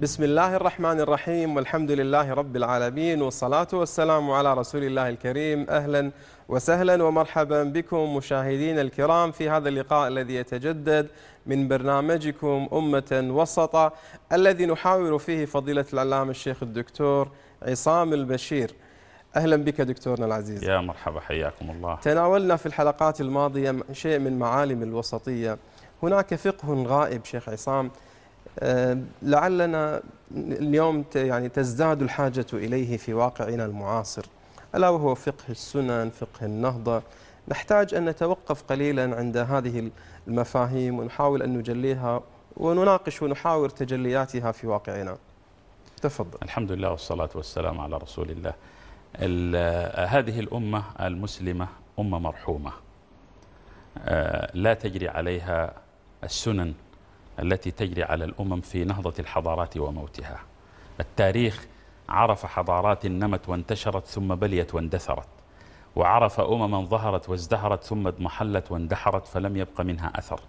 بسم الله الرحمن الرحيم والحمد لله رب العالمين والصلاة والسلام على رسول الله الكريم أهلا وسهلا ومرحبا بكم مشاهدينا الكرام في هذا اللقاء الذي يتجدد من برنامجكم أمة وسطة الذي نحاور فيه فضيلة العلامة الشيخ الدكتور عصام البشير أهلا بك دكتورنا العزيز يا مرحبا حياكم الله تناولنا في الحلقات الماضية شيء من معالم الوسطية هناك فقه غائب شيخ عصام لعلنا اليوم يعني تزداد الحاجة إليه في واقعنا المعاصر ألا وهو فقه السنن فقه النهضة. نحتاج أن نتوقف قليلا عند هذه المفاهيم ونحاول أن نجليها ونناقش ونحاور تجلياتها في واقعنا. تفضل. الحمد لله والصلاة والسلام على رسول الله. هذه الأمة المسلمة أمة مرحومة. آه، لا تجري عليها السنن التي تجري على الأمم في نهضة الحضارات وموتها. التاريخ عرف حضارات نمت وانتشرت ثم بليت واندثرت وعرف أمما ظهرت وازدهرت ثم اضمحلت واندحرت فلم يبق منها أثر.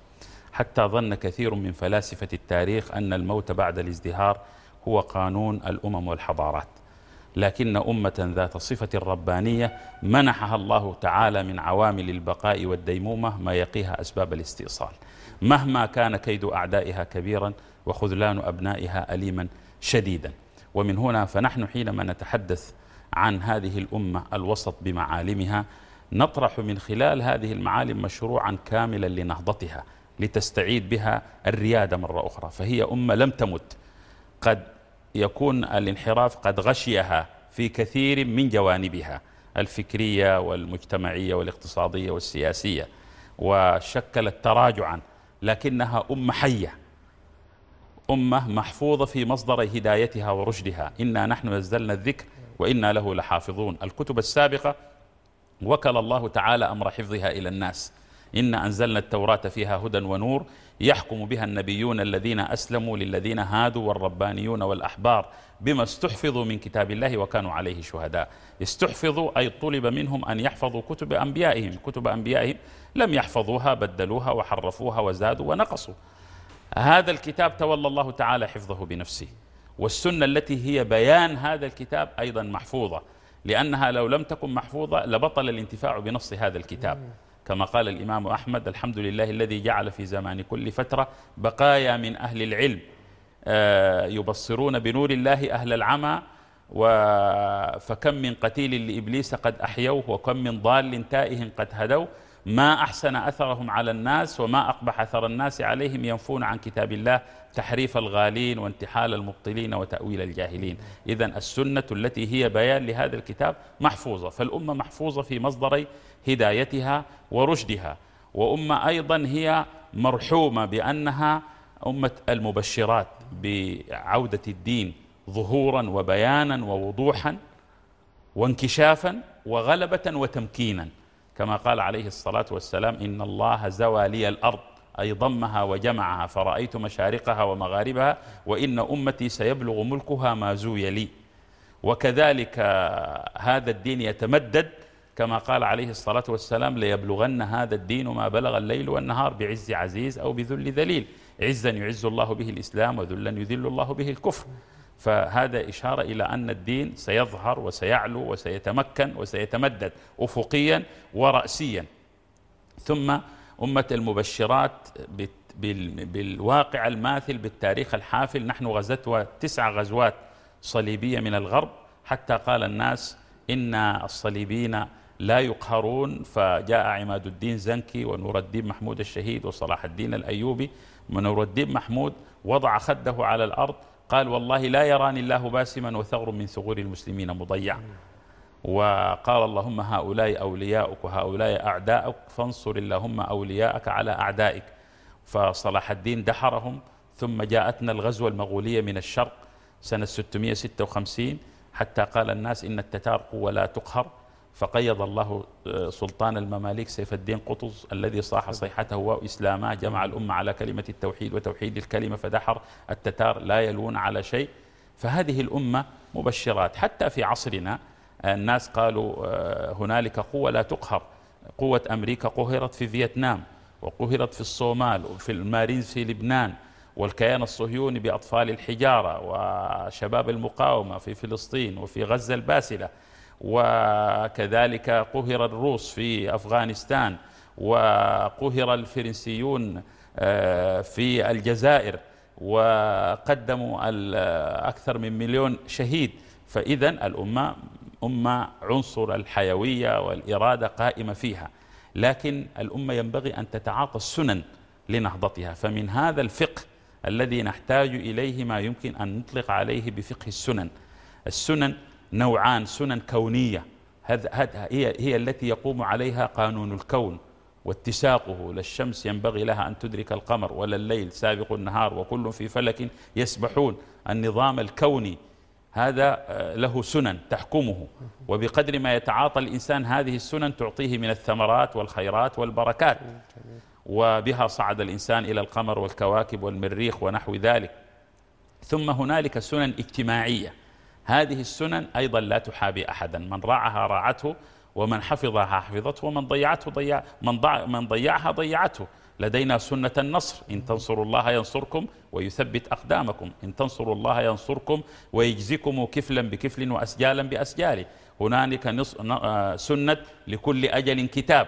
حتى ظن كثير من فلاسفة التاريخ أن الموت بعد الازدهار هو قانون الأمم والحضارات. لكن أمة ذات صفة ربانية منحها الله تعالى من عوامل البقاء والديمومة ما يقيها أسباب الاستئصال. مهما كان كيد أعدائها كبيرا وخذلان أبنائها أليما شديدا. ومن هنا فنحن حينما نتحدث عن هذه الأمة الوسط بمعالمها نطرح من خلال هذه المعالم مشروعا كاملا لنهضتها لتستعيد بها الريادة مرة أخرى. فهي أمة لم تمت. قد يكون الانحراف قد غشيها في كثير من جوانبها الفكرية والمجتمعية والاقتصادية والسياسية وشكلت تراجعا لكنها أمة حية أمة محفوظة في مصدر هدايتها ورشدها. إنا نحن نزلنا الذكر وإنا له لحافظون. الكتب السابقة وكل الله تعالى أمر حفظها إلى الناس. إن أنزلنا التوراة فيها هدى ونور يحكم بها النبيون الذين أسلموا للذين هادوا والربانيون والأحبار بما استحفظوا من كتاب الله وكانوا عليه شهداء. استحفظوا أي طلب منهم أن يحفظوا كتب أنبيائهم. كتب أنبيائهم لم يحفظوها بدلوها وحرفوها وزادوا ونقصوا. هذا الكتاب تولى الله تعالى حفظه بنفسه. والسنة التي هي بيان هذا الكتاب أيضا محفوظة. لأنها لو لم تكن محفوظة لبطل الانتفاع بنص هذا الكتاب. كما قال الإمام أحمد الحمد لله الذي جعل في زمان كل فترة بقايا من أهل العلم آه، يبصرون بنور الله أهل العمى فكم من قتيل لإبليس قد أحيوه وكم من ضال تائه قد هدوا ما أحسن أثرهم على الناس وما أقبح أثر الناس عليهم ينفون عن كتاب الله تحريف الغالين وانتحال المبطلين وتأويل الجاهلين. إذا السنة التي هي بيان لهذا الكتاب محفوظة فالأمة محفوظة في مصدري هدايتها ورشدها. وأمة أيضا هي مرحومة بأنها أمة المبشرات بعودة الدين ظهورا وبيانا ووضوحا وانكشافا وغلبة وتمكينا. كما قال عليه الصلاة والسلام إن الله زوى لي الأرض أي ضمها وجمعها فرأيت مشارقها ومغاربها وإن أمتي سيبلغ ملكها ما زوي لي. وكذلك هذا الدين يتمدد كما قال عليه الصلاة والسلام ليبلغن هذا الدين ما بلغ الليل والنهار بعز عزيز أو بذل ذليل. عزا يعز الله به الإسلام وذلا يذل الله به الكفر. فهذا إشارة إلى أن الدين سيظهر وسيعلو وسيتمكن وسيتمدد أفقيا ورأسيا. ثم أمة المبشرات بالواقع الماثل بالتاريخ الحافل. نحن غزتها تسع غزوات صليبية من الغرب. حتى قال الناس إن الصليبيين لا يقهرون. فجاء عماد الدين زنكي ونور الدين محمود الشهيد وصلاح الدين الأيوبي. ونور الدين محمود وضع خده على الأرض قال والله لا يراني الله باسما وثغر من ثغور المسلمين مضيع. وقال اللهم هؤلاء أولياؤك وهؤلاء أعداؤك فانصر اللهم أولياءك على أعدائك. فصلاح الدين دحرهم ثم جاءتنا الغزوة المغولية من الشرق سنة 656 حتى قال الناس إن التتار قوة لا تقهر. فقيض الله آه، سلطان المماليك سيف الدين قطز الذي صاح صيحته وإسلاما جمع الأمة على كلمة التوحيد وتوحيد الكلمة فدحر التتار لا يلون على شيء. فهذه الأمة مبشرات. حتى في عصرنا آه، الناس قالوا آه، هنالك قوة لا تقهر. قوة أمريكا قهرت في فيتنام وقهرت في الصومال وفي المارينز في لبنان والكيان الصهيوني بأطفال الحجارة وشباب المقاومة في فلسطين وفي غزة الباسلة. وكذلك قهر الروس في أفغانستان وقهر الفرنسيون آه، في الجزائر وقدموا أكثر من مليون شهيد. فإذا الأمة أمة عنصر الحيوية والإرادة قائمة فيها. لكن الأمة ينبغي أن تتعاطى السنن لنهضتها. فمن هذا الفقه الذي نحتاج إليه ما يمكن أن نطلق عليه بفقه السنن. السنن نوعان سنن كونية. هي, هي التي يقوم عليها قانون الكون واتساقه للشمس ينبغي لها أن تدرك القمر ولا الليل سابق النهار وكل في فلك يسبحون. النظام الكوني هذا آه، له سنن تحكمه. وبقدر ما يتعاطى الإنسان هذه السنن تعطيه من الثمرات والخيرات والبركات. وبها صعد الإنسان إلى القمر والكواكب والمريخ ونحو ذلك. ثم هنالك سنن اجتماعية. هذه السنن أيضا لا تحابي أحدا. من راعها راعته ومن حفظها حفظته. ومن ضيعته ضيع من, ضع من ضيعها ضيعته. لدينا سنة النصر. إن تنصروا الله ينصركم ويثبت أقدامكم. إن تنصروا الله ينصركم ويجزكم كفلا بكفل وأسجالا بأسجال. هنالك آه، سنة لكل أجل كتاب.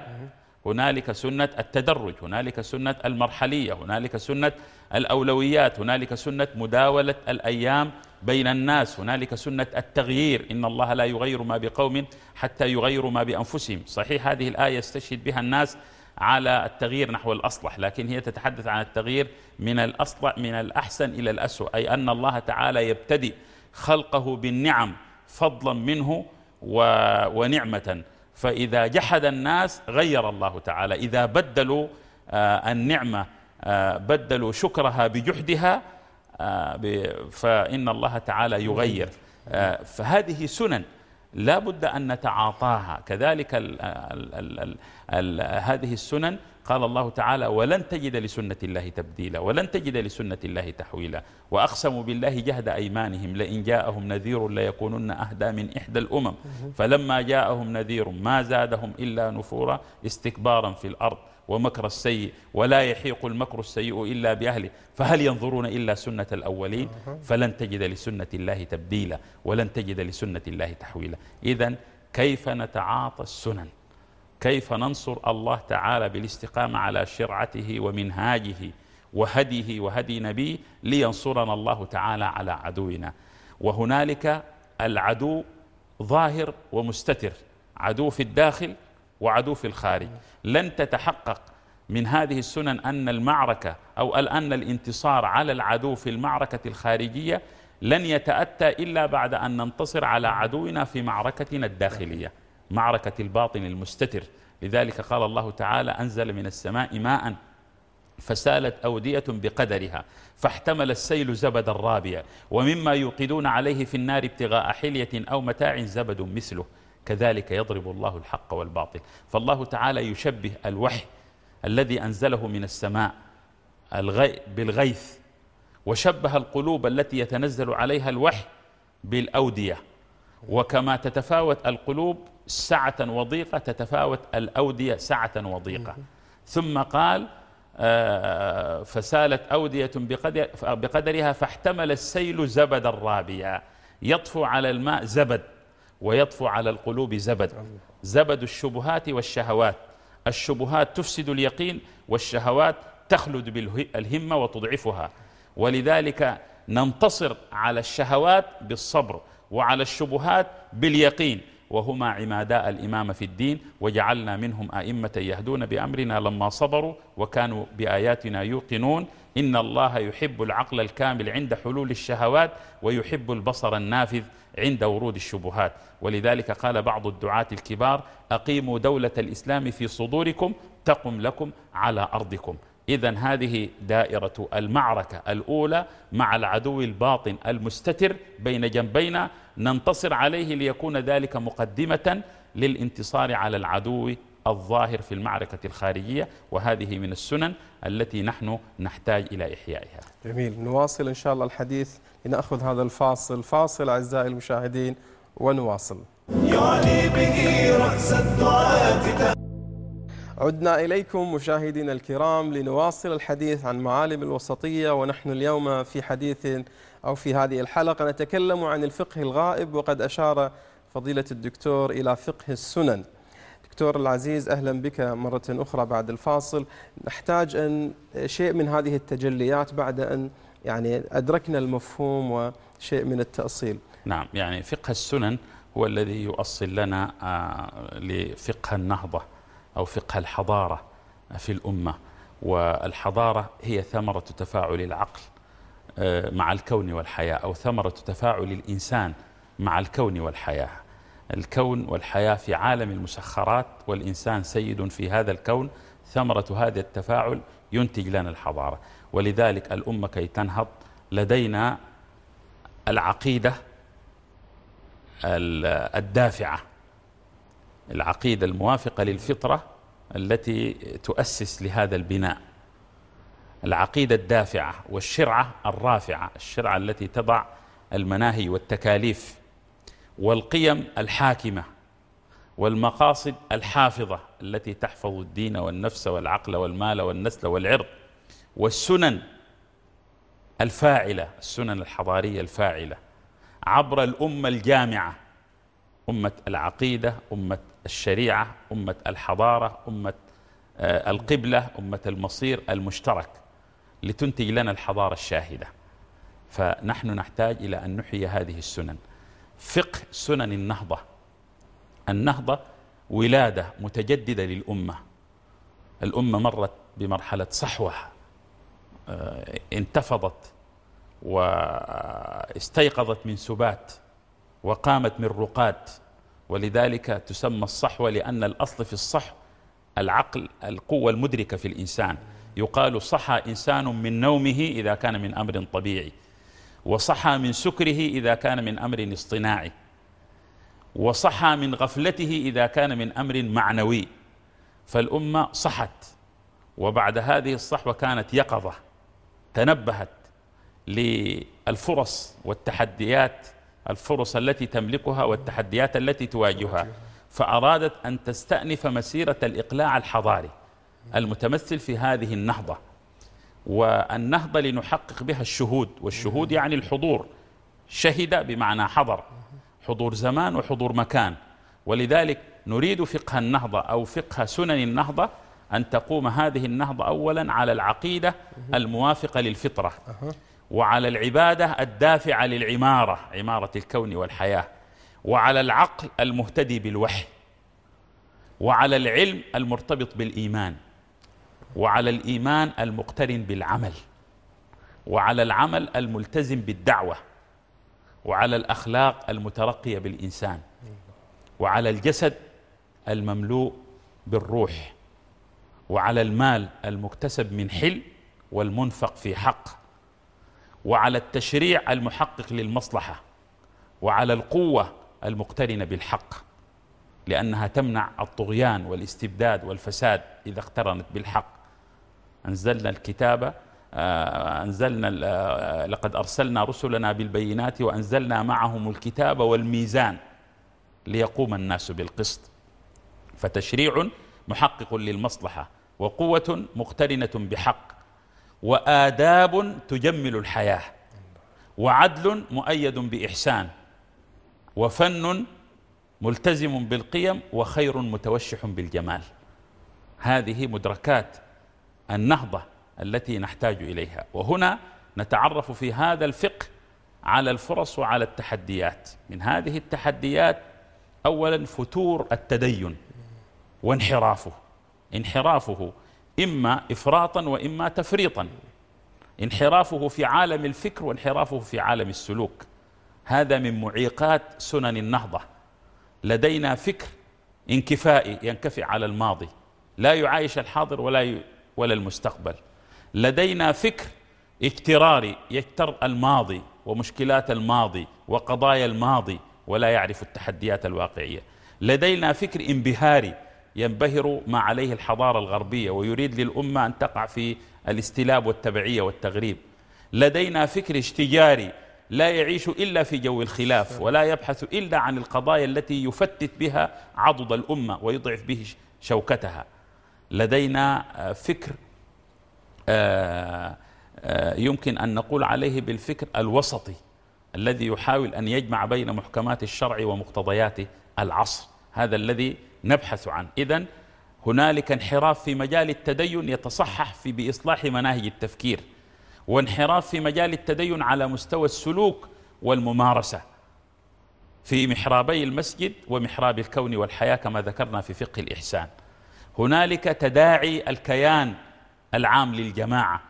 هنالك سنة التدرج. هنالك سنة المرحلية. هنالك سنة الأولويات. هنالك سنة مداولة الأيام. بين الناس. هنالك سنة التغيير. إن الله لا يغير ما بقوم حتى يغيروا ما بأنفسهم. صحيح هذه الآية يستشهد بها الناس على التغيير نحو الأصلح لكن هي تتحدث عن التغيير من الأصلح من الأحسن إلى الأسوأ أي أن الله تعالى يبتدئ خلقه بالنعم فضلا منه ونعمة. فإذا جحد الناس غير الله تعالى. إذا بدلوا آه، النعمة آه، بدلوا شكرها بجحدها فإن الله تعالى يغير. فهذه سنن لا بد أن نتعاطاها. كذلك ال ال ال ال ال هذه السنن قال الله تعالى ولن تجد لسنة الله تبديلا ولن تجد لسنة الله تحويلا وأقسموا بالله جهد أيمانهم لئن جاءهم نذير ليكونن أهدى من إحدى الأمم. فلما جاءهم نذير ما زادهم إلا نفورا استكبارا في الأرض. ومكر السيء ولا يحيق المكر السيء إلا بأهله. فهل ينظرون إلا سنة الأولين؟ فلن تجد لسنة الله تبديلا ولن تجد لسنة الله تحويلا. إذا كيف نتعاطى السنن؟ كيف ننصر الله تعالى بالاستقامة على شرعته ومنهاجه وهديه وهدي نبيه لينصرنا الله تعالى على عدونا؟ وهنالك العدو ظاهر ومستتر عدو في الداخل وعدو في الخارج. لن تتحقق من هذه السنن أن المعركة أو أن الانتصار على العدو في المعركة الخارجية لن يتأتى إلا بعد أن ننتصر على عدونا في معركتنا الداخلية معركة الباطن المستتر. لذلك قال الله تعالى أنزل من السماء ماء فسالت أودية بقدرها فاحتمل السيل زبد الرابية ومما يوقدون عليه في النار ابتغاء حلية أو متاع زبد مثله. كذلك يضرب الله الحق والباطل. فالله تعالى يشبه الوحي الذي أنزله من السماء بالغيث وشبه القلوب التي يتنزل عليها الوحي بالأودية. وكما تتفاوت القلوب سعة وضيقة تتفاوت الأودية سعة وضيقة. ثم قال آه، فسالت أودية بقدرها فاحتمل السيل زبد الرابية. يطفو على الماء زبد. ويطفو على القلوب زبد. زبد الشبهات والشهوات. الشبهات تفسد اليقين والشهوات تخلد بالهمة وتضعفها. ولذلك ننتصر على الشهوات بالصبر وعلى الشبهات باليقين. وهما عمادا الإمامة في الدين وجعلنا منهم أئمة يهدون بأمرنا لما صبروا وكانوا بآياتنا يوقنون. إن الله يحب العقل الكامل عند حلول الشهوات ويحب البصر النافذ عند ورود الشبهات ولذلك قال بعض الدعاة الكبار أقيموا دولة الإسلام في صدوركم تقم لكم على أرضكم إذا هذه دائرة المعركة الأولى مع العدو الباطن المستتر بين جنبينا ننتصر عليه ليكون ذلك مقدمة للانتصار على العدو الظاهر في المعركة الخارجية وهذه من السنن التي نحن نحتاج إلى إحيائها. جميل. نواصل إن شاء الله الحديث لنأخذ هذا الفاصل. فاصل أعزائي المشاهدين ونواصل. يعني به رأس الدعاة عدنا إليكم مشاهدينا الكرام لنواصل الحديث عن معالم الوسطية ونحن اليوم في حديث أو في هذه الحلقة نتكلم عن الفقه الغائب وقد أشار فضيلة الدكتور إلى فقه السنن. دكتور العزيز أهلا بك مرة أخرى بعد الفاصل. نحتاج أن شيء من هذه التجليات بعد أن يعني أدركنا المفهوم وشيء من التأصيل. نعم يعني فقه السنن هو الذي يؤصل لنا آه، لفقه النهضة أو فقه الحضارة في الأمة. والحضارة هي ثمرة تفاعل العقل آه، مع الكون والحياة أو ثمرة تفاعل الإنسان مع الكون والحياة. الكون والحياة في عالم المسخرات والإنسان سيد في هذا الكون ثمرة هذا التفاعل ينتج لنا الحضارة. ولذلك الأمة كي تنهض لدينا العقيدة الدافعة العقيدة الموافقة للفطرة التي تؤسس لهذا البناء. العقيدة الدافعة والشرعة الرافعة الشرعة التي تضع المناهي والتكاليف والقيم الحاكمة والمقاصد الحافظة التي تحفظ الدين والنفس والعقل والمال والنسل والعرض والسنن الفاعلة السنن الحضارية الفاعلة عبر الأمة الجامعة أمة العقيدة أمة الشريعة أمة الحضارة أمة آه، القبلة أمة المصير المشترك لتنتج لنا الحضارة الشاهدة. فنحن نحتاج إلى أن نحيي هذه السنن. فقه سنن النهضة. النهضة ولادة متجددة للأمة. الأمة مرت بمرحلة صحوة آه، انتفضت واستيقظت من سبات وقامت من رقاد. ولذلك تسمى الصحوة لأن الأصل في الصحو العقل القوة المدركة في الإنسان. يقال صحى إنسان من نومه إذا كان من أمر طبيعي. وصحى من سكره إذا كان من أمر اصطناعي. وصحى من غفلته إذا كان من أمر معنوي. فالأمة صحت وبعد هذه الصحوة كانت يقظة تنبهت للفرص والتحديات الفرص التي تملكها والتحديات التي تواجهها. فأرادت أن تستأنف مسيرة الإقلاع الحضاري المتمثل في هذه النهضة. والنهضة لنحقق بها الشهود والشهود يعني الحضور. شهد بمعنى حضر. حضور زمان وحضور مكان. ولذلك نريد فقه النهضة أو فقه سنن النهضة أن تقوم هذه النهضة أولا على العقيدة الموافقة للفطرة وعلى العبادة الدافعة للعمارة عمارة الكون والحياة. وعلى العقل المهتدي بالوحي. وعلى العلم المرتبط بالإيمان. وعلى الإيمان المقترن بالعمل وعلى العمل الملتزم بالدعوة وعلى الأخلاق المترقية بالإنسان وعلى الجسد المملوء بالروح وعلى المال المكتسب من حل والمنفق في حق وعلى التشريع المحقق للمصلحة وعلى القوة المقترنة بالحق لأنها تمنع الطغيان والاستبداد والفساد إذا اقترنت بالحق. أنزلنا الكتاب آه، أنزلنا آه، لقد أرسلنا رسلنا بالبينات وأنزلنا معهم الكتاب والميزان ليقوم الناس بالقسط. فتشريع محقق للمصلحة وقوة مقترنة بحق وآداب تجمل الحياة وعدل مؤيد بإحسان وفن ملتزم بالقيم وخير متوشح بالجمال. هذه مدركات النهضة التي نحتاج إليها. وهنا نتعرف في هذا الفقه على الفرص وعلى التحديات. من هذه التحديات أولا فتور التدين وانحرافه. انحرافه إما إفراطا وإما تفريطا. انحرافه في عالم الفكر وانحرافه في عالم السلوك. هذا من معيقات سنن النهضة. لدينا فكر انكفائي ينكفي على الماضي. لا يعايش الحاضر ولا ولا المستقبل. لدينا فكر اكتراري يكتر الماضي ومشكلات الماضي وقضايا الماضي ولا يعرف التحديات الواقعية. لدينا فكر انبهاري ينبهر ما عليه الحضارة الغربية ويريد للأمة أن تقع في الاستلاب والتبعية والتغريب. لدينا فكر اشتجاري لا يعيش إلا في جو الخلاف ولا يبحث إلا عن القضايا التي يفتت بها عضد الأمة ويضعف به شوكتها. لدينا فكر يمكن أن نقول عليه بالفكر الوسطي الذي يحاول أن يجمع بين محكمات الشرع ومقتضيات العصر. هذا الذي نبحث عنه. إذا هنالك انحراف في مجال التدين يتصحح في بإصلاح مناهج التفكير وانحراف في مجال التدين على مستوى السلوك والممارسة في محرابي المسجد ومحراب الكون والحياة كما ذكرنا في فقه الإحسان. هنالك تداعي الكيان العام للجماعة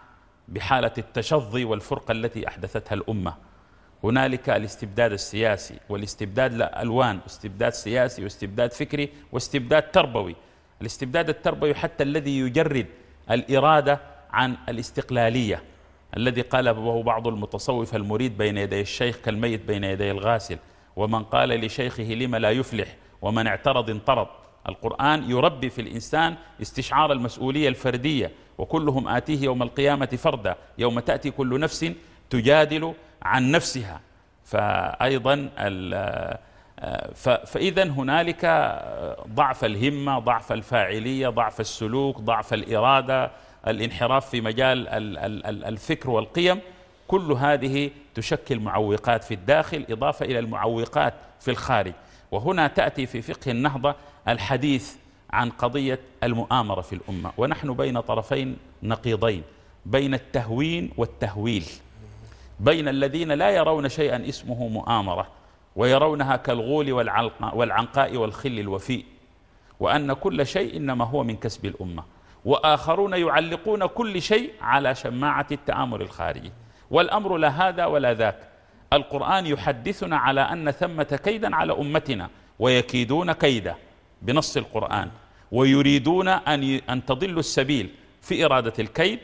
بحالة التشظي والفرقة التي أحدثتها الأمة. هنالك الاستبداد السياسي والاستبداد الألوان استبداد سياسي واستبداد فكري واستبداد تربوي. الاستبداد التربوي حتى الذي يجرد الإرادة عن الاستقلالية الذي قاله بعض المتصوف المريد بين يدي الشيخ كالميت بين يدي الغاسل ومن قال لشيخه لم لا يفلح ومن اعترض انطرد. القرآن يربي في الإنسان استشعار المسؤولية الفردية وكلهم آتيه يوم القيامة فردا يوم تأتي كل نفس تجادل عن نفسها. فأيضا فإذا هنالك ضعف الهمة ضعف الفاعلية ضعف السلوك ضعف الإرادة الانحراف في مجال الفكر والقيم. كل هذه تشكل معوقات في الداخل إضافة إلى المعوقات في الخارج. وهنا تأتي في فقه النهضة الحديث عن قضية المؤامرة في الأمة. ونحن بين طرفين نقيضين بين التهوين والتهويل. بين الذين لا يرون شيئا اسمه مؤامرة ويرونها كالغول والعنقاء والخل الوفيء وأن كل شيء إنما هو من كسب الأمة. وآخرون يعلقون كل شيء على شماعة التآمر الخارجي. والأمر لا هذا ولا ذاك. القرآن يحدثنا على أن ثمة كيدا على أمتنا ويكيدون كيدا بنص القرآن ويريدون أن أن تضلوا السبيل في إرادة الكيد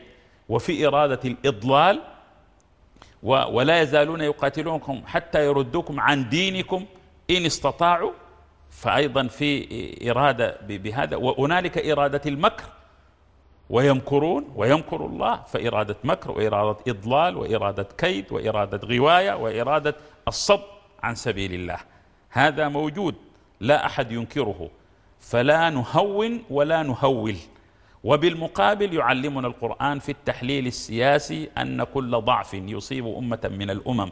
وفي إرادة الإضلال ولا يزالون يقاتلونكم حتى يردوكم عن دينكم إن استطاعوا. فأيضا في إرادة بهذا وهنالك إرادة المكر ويمكرون ويمكر الله فإرادة مكر وإرادة إضلال وإرادة كيد وإرادة غواية وإرادة الصد عن سبيل الله. هذا موجود لا أحد ينكره. فلا نهون ولا نهول. وبالمقابل يعلمنا القرآن في التحليل السياسي أن كل ضعف يصيب أمة من الأمم.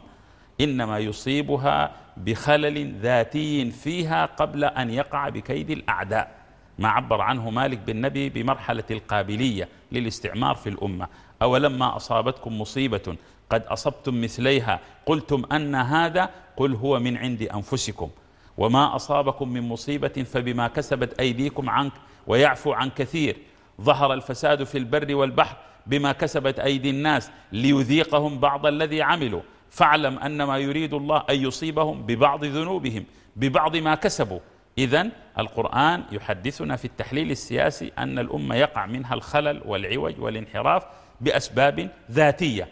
إنما يصيبها بخلل ذاتي فيها قبل أن يقع بكيد الأعداء. ما عبر عنه مالك بن نبي بمرحلة القابلية للاستعمار في الأمة. أولما أصابتكم مصيبة قد أصبتم مثليها قلتم أن هذا قل هو من عند أنفسكم. وما أصابكم من مصيبة فبما كسبت أيديكم عنك ويعفو عن كثير. ظهر الفساد في البر والبحر بما كسبت أيدي الناس ليذيقهم بعض الذي عملوا. فاعلم أن ما يريد الله أن يصيبهم ببعض ذنوبهم ببعض ما كسبوا. إذا القرآن يحدثنا في التحليل السياسي أن الأمة يقع منها الخلل والعوج والانحراف بأسباب ذاتية.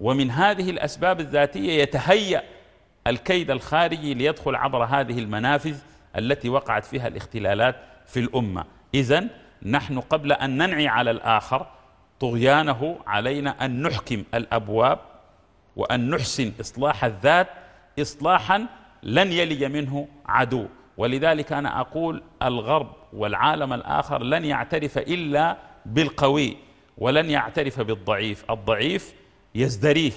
ومن هذه الأسباب الذاتية يتهيأ الكيد الخارجي ليدخل عبر هذه المنافذ التي وقعت فيها الاختلالات في الأمة. إذا نحن قبل أن ننعي على الآخر طغيانه علينا أن نحكم الأبواب وأن نحسن إصلاح الذات إصلاحا لن يلج منه عدو. ولذلك أنا أقول الغرب والعالم الآخر لن يعترف إلا بالقوي ولن يعترف بالضعيف. الضعيف يزدريه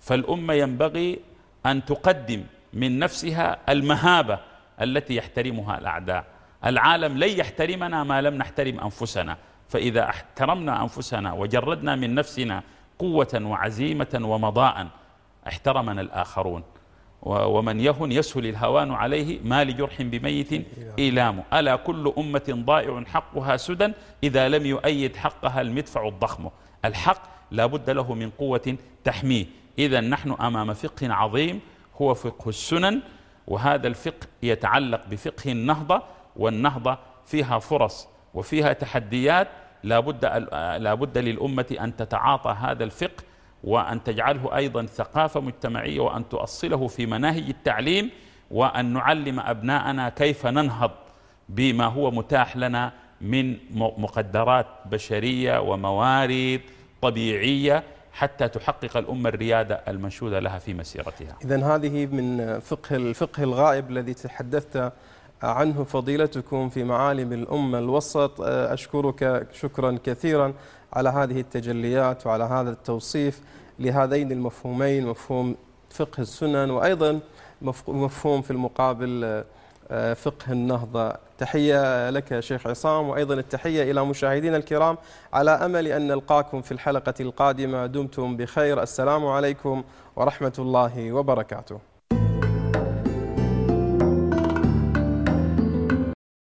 فالأمة ينبغي أن تقدم من نفسها المهابة التي يحترمها الأعداء. العالم لن يحترمنا ما لم نحترم أنفسنا. فإذا احترمنا أنفسنا وجردنا من نفسنا قوة وعزيمة ومضاء احترمنا الآخرون. ومن يهن يسهل الهوان عليه ما لجرح بميت إيلام ألا كل أمة ضائع حقها سدى إذا لم يؤيد حقها المدفع الضخم. الحق لا بد له من قوة تحميه. إذا نحن أمام فقه عظيم هو فقه السنن وهذا الفقه يتعلق بفقه النهضة والنهضة فيها فرص وفيها تحديات. لا بد, لا بد للأمة أن تتعاطى هذا الفقه وأن تجعله أيضا ثقافة مجتمعية وأن تؤصله في مناهج التعليم وأن نعلم أبناءنا كيف ننهض بما هو متاح لنا من مقدرات بشرية وموارد طبيعية حتى تحقق الأمة الريادة المنشودة لها في مسيرتها. إذا هذه من فقه الفقه الغائب الذي تحدثت عنه فضيلتكم في معالم الأمة الوسط. أشكرك شكرا كثيرا على هذه التجليات وعلى هذا التوصيف لهذين المفهومين مفهوم فقه السنن وأيضا مفهوم في المقابل آه، فقه النهضة. تحية لك شيخ عصام وأيضا التحية إلى مشاهدينا الكرام على أمل أن نلقاكم في الحلقة القادمة. دمتم بخير. السلام عليكم ورحمة الله وبركاته.